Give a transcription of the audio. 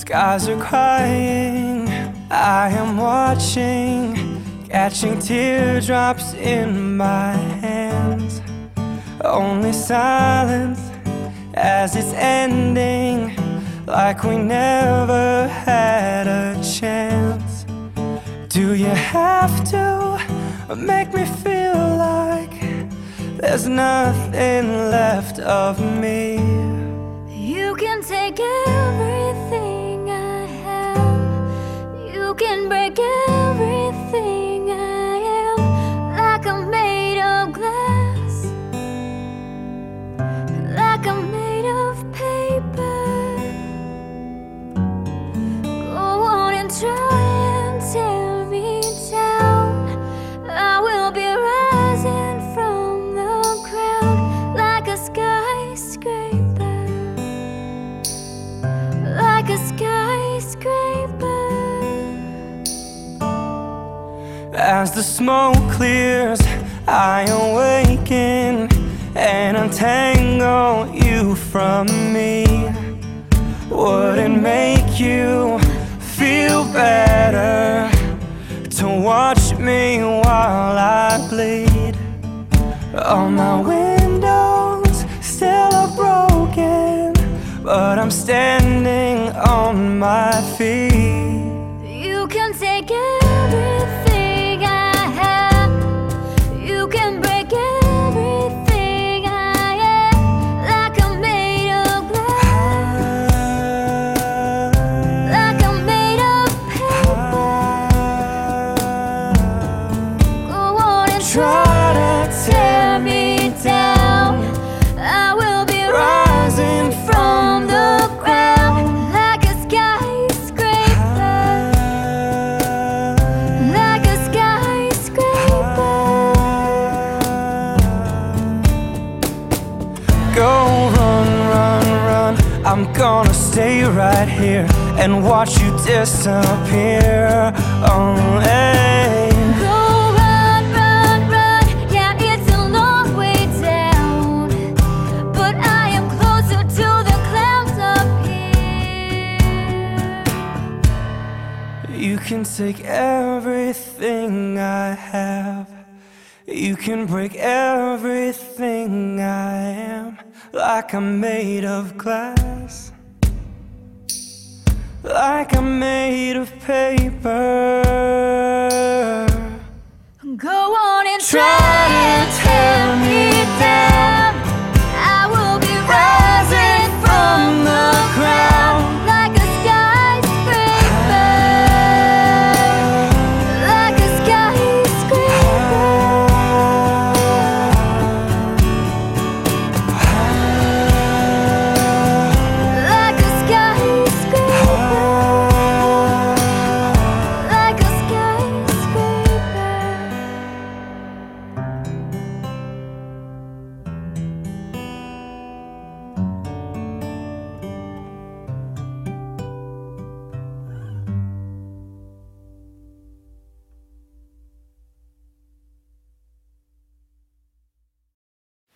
skies are crying. I am watching, catching teardrops in my hands. Only silence as it's ending, like we never had a chance. Do you have to make me feel like there's nothing left of me? As the smoke clears, I awaken and untangle you from me. Would it make you feel better to watch me while I bleed? All my windows still are broken, but I'm standing on my feet. You can take everything stay right here and watch you disappear. Oh, hey. Go run, run, run. Yeah, it's a long way down. But I am closer to the clouds up here. You can take everything I have. You can break everything I am. Like I'm made of glass. Like I'm made of paper.